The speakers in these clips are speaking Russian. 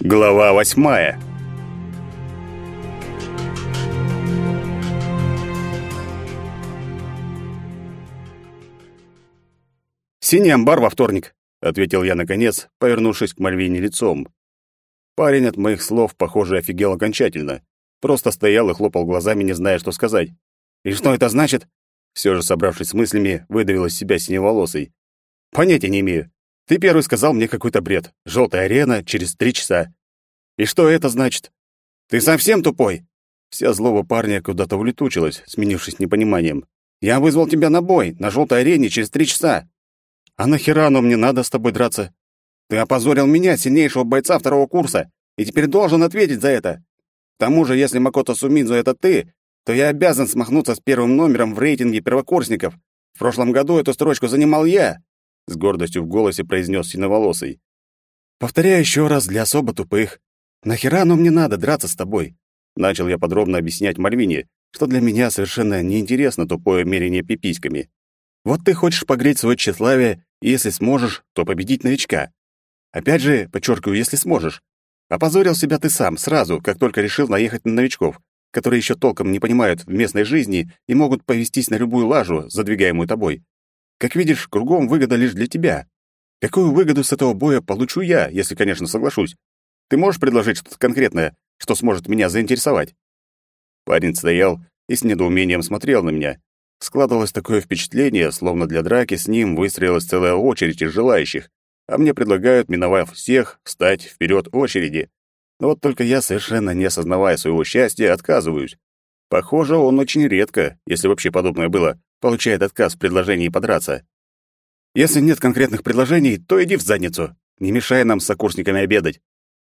Глава восьмая. «Синий амбар во вторник», — ответил я наконец, повернувшись к Мальвине лицом. Парень от моих слов, похоже, офигел окончательно. Просто стоял и хлопал глазами, не зная, что сказать. «И что это значит?» Все же, собравшись с мыслями, выдавил из себя синеволосый. «Понятия не имею. Ты первый сказал мне какой-то бред. Желтая арена через три часа. И что это значит? Ты совсем тупой? Вся злоба парня куда-то улетучилась, сменившись непониманием. Я вызвал тебя на бой, на желтой арене через три часа. А нахера оно мне надо с тобой драться? Ты опозорил меня, сильнейшего бойца второго курса, и теперь должен ответить за это. К тому же, если Макото Сумидзу — это ты, то я обязан смахнуться с первым номером в рейтинге первокурсников. В прошлом году эту строчку занимал я с гордостью в голосе произнес синоволосый. Повторяю еще раз для особо тупых. Нахера оно мне надо драться с тобой? Начал я подробно объяснять Мальвине, что для меня совершенно неинтересно тупое мерение пиписьками. Вот ты хочешь погреть свое тщеславие, и если сможешь, то победить новичка. Опять же, подчеркиваю, если сможешь. Опозорил себя ты сам сразу, как только решил наехать на новичков, которые еще толком не понимают в местной жизни и могут повестись на любую лажу, задвигаемую тобой. Как видишь, кругом выгода лишь для тебя. Какую выгоду с этого боя получу я, если, конечно, соглашусь? Ты можешь предложить что-то конкретное, что сможет меня заинтересовать?» Парень стоял и с недоумением смотрел на меня. Складывалось такое впечатление, словно для драки с ним выстроилась целая очередь из желающих, а мне предлагают, миновав всех, встать вперед очереди. Но вот только я, совершенно не осознавая своего счастья, отказываюсь. Похоже, он очень редко, если вообще подобное было, получает отказ в предложении подраться. Если нет конкретных предложений, то иди в задницу. Не мешай нам с сокурсниками обедать.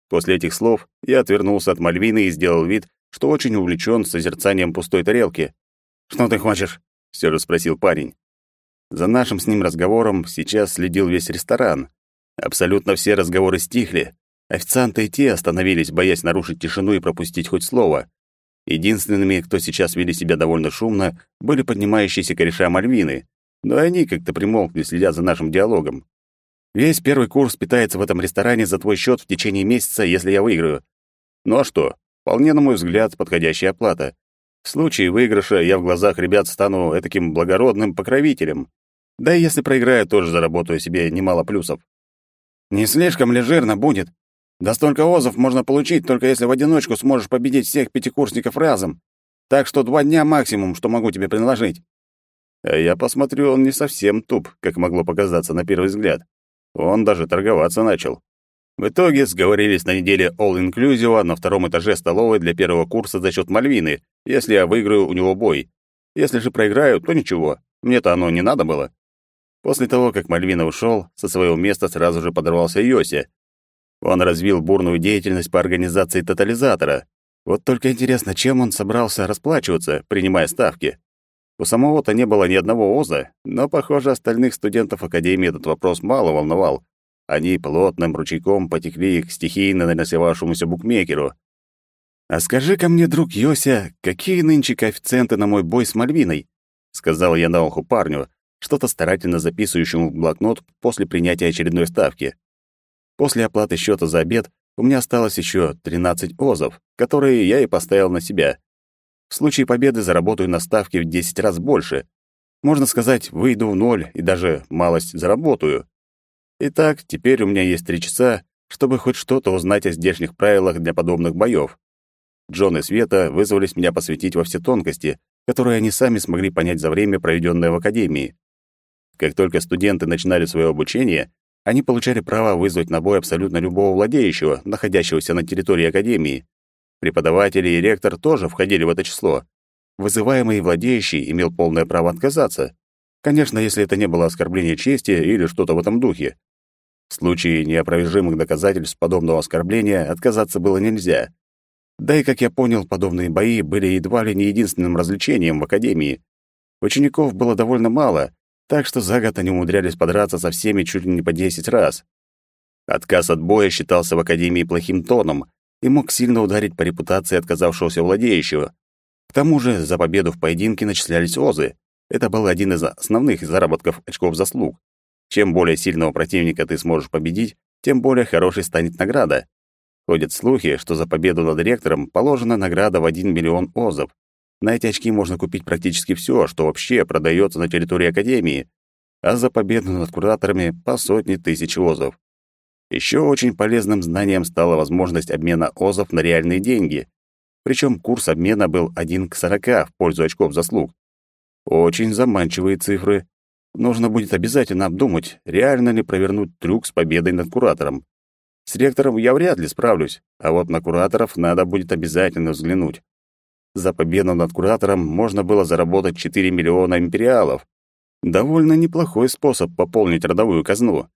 После этих слов я отвернулся от Мальвины и сделал вид, что очень увлечен созерцанием пустой тарелки. «Что ты хочешь?» — все же спросил парень. За нашим с ним разговором сейчас следил весь ресторан. Абсолютно все разговоры стихли. Официанты и те остановились, боясь нарушить тишину и пропустить хоть слово. Единственными, кто сейчас вели себя довольно шумно, были поднимающиеся кореша Мальвины, но они как-то примолкли, следя за нашим диалогом. Весь первый курс питается в этом ресторане за твой счет в течение месяца, если я выиграю. Ну а что? Вполне, на мой взгляд, подходящая оплата. В случае выигрыша я в глазах ребят стану таким благородным покровителем. Да и если проиграю, тоже заработаю себе немало плюсов. Не слишком ли жирно будет? Да столько озов можно получить, только если в одиночку сможешь победить всех пятикурсников разом. Так что два дня максимум, что могу тебе предложить. А я посмотрю, он не совсем туп, как могло показаться на первый взгляд. Он даже торговаться начал. В итоге сговорились на неделе all-inclusive на втором этаже столовой для первого курса за счет Мальвины, если я выиграю у него бой. Если же проиграю, то ничего. Мне-то оно не надо было. После того, как Мальвина ушел, со своего места сразу же подорвался Йося, он развил бурную деятельность по организации тотализатора. Вот только интересно, чем он собрался расплачиваться, принимая ставки. У самого-то не было ни одного ОЗа, но, похоже, остальных студентов Академии этот вопрос мало волновал. Они плотным ручейком потекли к стихийно наносивавшемуся букмекеру. «А скажи-ка мне, друг Йося, какие нынче коэффициенты на мой бой с Мальвиной?» — сказал я на уху парню, что-то старательно записывающему в блокнот после принятия очередной ставки. После оплаты счета за обед у меня осталось еще 13 озов, которые я и поставил на себя. В случае победы заработаю на ставке в 10 раз больше. Можно сказать, выйду в ноль и даже малость заработаю. Итак, теперь у меня есть три часа, чтобы хоть что-то узнать о здешних правилах для подобных боев. Джон и Света вызвались меня посвятить во все тонкости, которые они сами смогли понять за время, проведенное в академии. Как только студенты начинали свое обучение, они получали право вызвать на бой абсолютно любого владеющего, находящегося на территории Академии. Преподаватели и ректор тоже входили в это число. Вызываемый владеющий имел полное право отказаться. Конечно, если это не было оскорбление чести или что-то в этом духе. В случае неопровержимых доказательств подобного оскорбления отказаться было нельзя. Да и, как я понял, подобные бои были едва ли не единственным развлечением в Академии. Учеников было довольно мало, так что за год они умудрялись подраться со всеми чуть ли не по десять раз. Отказ от боя считался в Академии плохим тоном и мог сильно ударить по репутации отказавшегося владеющего. К тому же за победу в поединке начислялись озы. Это был один из основных заработков очков заслуг. Чем более сильного противника ты сможешь победить, тем более хорошей станет награда. Ходят слухи, что за победу над ректором положена награда в 1 миллион озов. На эти очки можно купить практически все, что вообще продается на территории Академии, а за победу над кураторами по сотни тысяч озов. Еще очень полезным знанием стала возможность обмена озов на реальные деньги. Причем курс обмена был 1 к 40 в пользу очков заслуг. Очень заманчивые цифры. Нужно будет обязательно обдумать, реально ли провернуть трюк с победой над куратором. С ректором я вряд ли справлюсь, а вот на кураторов надо будет обязательно взглянуть. За победу над куратором можно было заработать 4 миллиона империалов. Довольно неплохой способ пополнить родовую казну.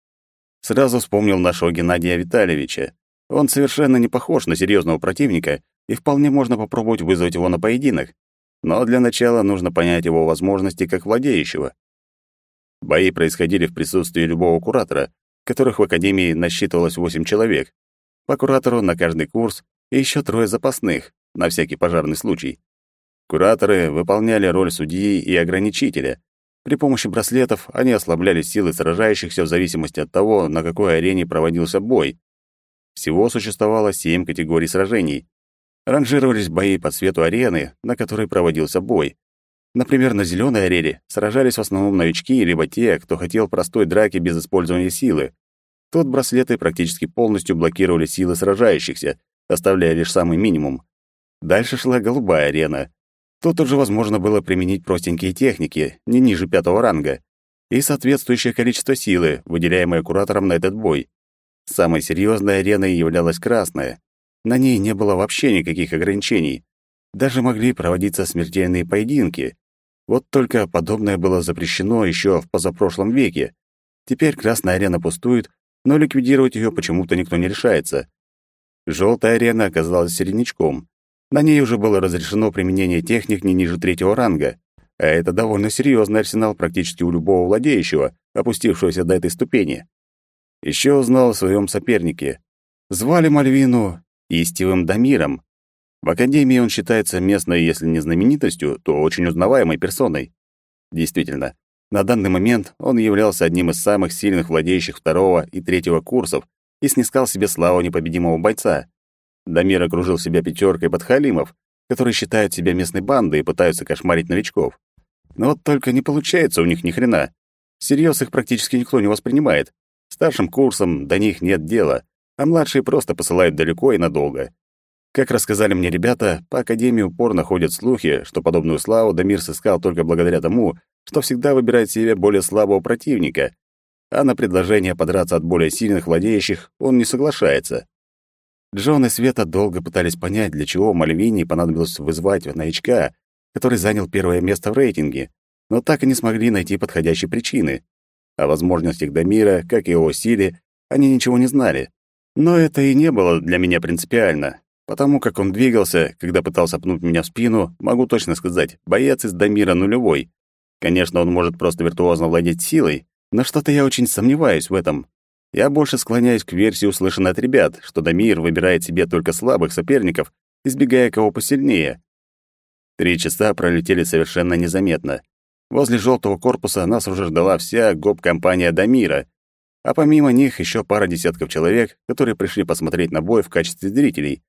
Сразу вспомнил нашего Геннадия Витальевича. Он совершенно не похож на серьезного противника, и вполне можно попробовать вызвать его на поединок. Но для начала нужно понять его возможности как владеющего. Бои происходили в присутствии любого куратора, которых в Академии насчитывалось 8 человек. По куратору на каждый курс и еще трое запасных, на всякий пожарный случай. Кураторы выполняли роль судьи и ограничителя. При помощи браслетов они ослабляли силы сражающихся в зависимости от того, на какой арене проводился бой. Всего существовало семь категорий сражений. Ранжировались бои по цвету арены, на которой проводился бой. Например, на зеленой арене сражались в основном новички, либо те, кто хотел простой драки без использования силы. Тут браслеты практически полностью блокировали силы сражающихся, оставляя лишь самый минимум. Дальше шла голубая арена. Тут уже возможно было применить простенькие техники, не ниже пятого ранга, и соответствующее количество силы, выделяемое куратором на этот бой. Самой серьезной ареной являлась красная. На ней не было вообще никаких ограничений. Даже могли проводиться смертельные поединки, вот только подобное было запрещено еще в позапрошлом веке. Теперь Красная арена пустует, но ликвидировать ее почему-то никто не решается. Желтая арена оказалась середнячком. На ней уже было разрешено применение техник не ниже третьего ранга, а это довольно серьезный арсенал практически у любого владеющего, опустившегося до этой ступени. Еще узнал о своем сопернике. Звали Мальвину Истивым Дамиром, в Академии он считается местной, если не знаменитостью, то очень узнаваемой персоной. Действительно, на данный момент он являлся одним из самых сильных владеющих второго и третьего курсов и снискал себе славу непобедимого бойца. Дамир окружил себя пятеркой подхалимов, которые считают себя местной бандой и пытаются кошмарить новичков. Но вот только не получается у них ни хрена. Всерьез их практически никто не воспринимает. Старшим курсом до них нет дела, а младшие просто посылают далеко и надолго. Как рассказали мне ребята, по Академии упорно ходят слухи, что подобную славу Дамир сыскал только благодаря тому, что всегда выбирает себе более слабого противника, а на предложение подраться от более сильных владеющих он не соглашается. Джон и Света долго пытались понять, для чего Мальвини понадобилось вызвать новичка, который занял первое место в рейтинге, но так и не смогли найти подходящей причины. О возможностях Дамира, как и его силе, они ничего не знали. Но это и не было для меня принципиально. Потому как он двигался, когда пытался пнуть меня в спину, могу точно сказать, боец из Дамира нулевой. Конечно, он может просто виртуозно владеть силой, но что-то я очень сомневаюсь в этом. Я больше склоняюсь к версии, услышанной от ребят, что Дамир выбирает себе только слабых соперников, избегая кого посильнее. Три часа пролетели совершенно незаметно. Возле желтого корпуса нас уже ждала вся гоп-компания Дамира, а помимо них еще пара десятков человек, которые пришли посмотреть на бой в качестве зрителей.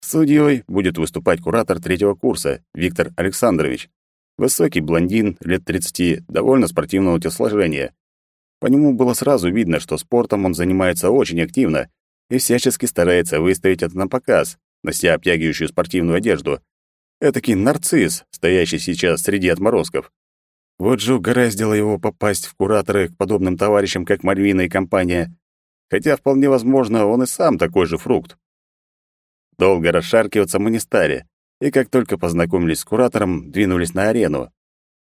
Судьей будет выступать куратор третьего курса Виктор Александрович. Высокий блондин, лет 30, довольно спортивного телосложения. По нему было сразу видно, что спортом он занимается очень активно и всячески старается выставить это на показ, нося обтягивающую спортивную одежду. Этакий нарцисс, стоящий сейчас среди отморозков. Вот же угораздило его попасть в кураторы к подобным товарищам, как Мальвина и компания. Хотя, вполне возможно, он и сам такой же фрукт. Долго расшаркиваться мы не стали, и как только познакомились с куратором, двинулись на арену.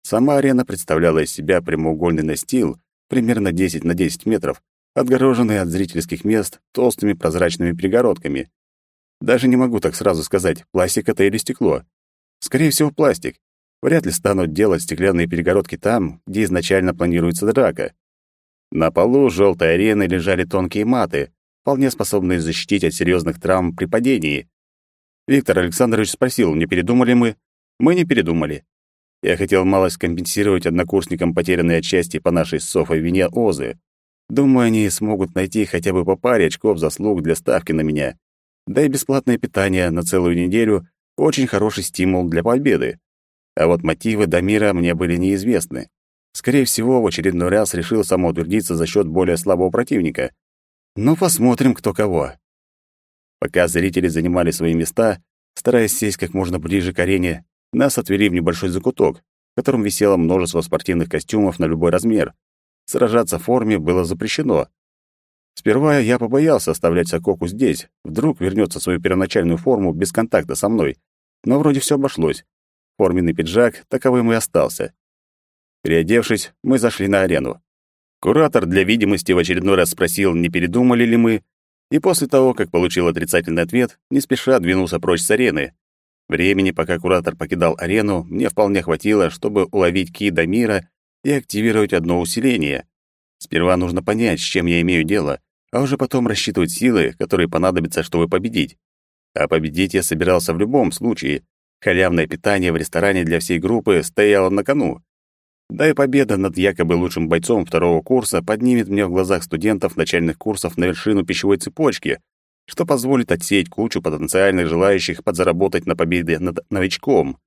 Сама арена представляла из себя прямоугольный настил, примерно 10 на 10 метров, отгороженный от зрительских мест толстыми прозрачными перегородками. Даже не могу так сразу сказать, пластик это или стекло. Скорее всего, пластик. Вряд ли станут делать стеклянные перегородки там, где изначально планируется драка. На полу желтой арены лежали тонкие маты, вполне способные защитить от серьезных травм при падении. Виктор Александрович спросил, не передумали мы. Мы не передумали. Я хотел малость компенсировать однокурсникам потерянные отчасти по нашей с Софой вине Озы. Думаю, они смогут найти хотя бы по паре очков заслуг для ставки на меня. Да и бесплатное питание на целую неделю — очень хороший стимул для победы. А вот мотивы Дамира мне были неизвестны. Скорее всего, в очередной раз решил самоутвердиться за счет более слабого противника. Но посмотрим, кто кого. Пока зрители занимали свои места, стараясь сесть как можно ближе к арене, нас отвели в небольшой закуток, в котором висело множество спортивных костюмов на любой размер. Сражаться в форме было запрещено. Сперва я побоялся оставлять Сококу здесь, вдруг вернется свою первоначальную форму без контакта со мной. Но вроде все обошлось. Форменный пиджак таковым и остался. Переодевшись, мы зашли на арену. Куратор для видимости в очередной раз спросил, не передумали ли мы, и после того, как получил отрицательный ответ, не спеша двинулся прочь с арены. Времени, пока куратор покидал арену, мне вполне хватило, чтобы уловить ки до мира и активировать одно усиление. Сперва нужно понять, с чем я имею дело, а уже потом рассчитывать силы, которые понадобятся, чтобы победить. А победить я собирался в любом случае. Халявное питание в ресторане для всей группы стояло на кону. Да и победа над якобы лучшим бойцом второго курса поднимет мне в глазах студентов начальных курсов на вершину пищевой цепочки, что позволит отсеять кучу потенциальных желающих подзаработать на победе над новичком.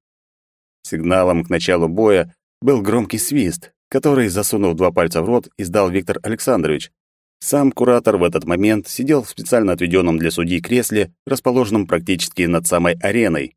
Сигналом к началу боя был громкий свист, который, засунув два пальца в рот, издал Виктор Александрович. Сам куратор в этот момент сидел в специально отведенном для судей кресле, расположенном практически над самой ареной.